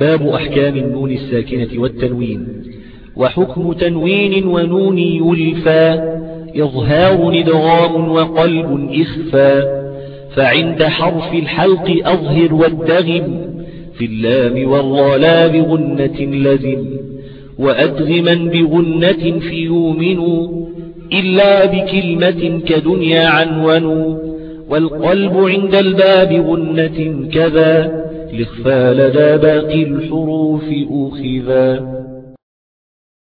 باب أحكام النون الساكنة والتنوين. وحكم تنوين ونون يلفى إظهار ندغام وقلب إخفى. فعند حرف الحلق أظهر والدغم في اللام والرالا بغنة لزم. وأدغما بغنة في يؤمن إلا بكلمة كدنيا عنون. والقلب عند الباب غنة كذا. لإخفى لدى باقي الحروف أخذا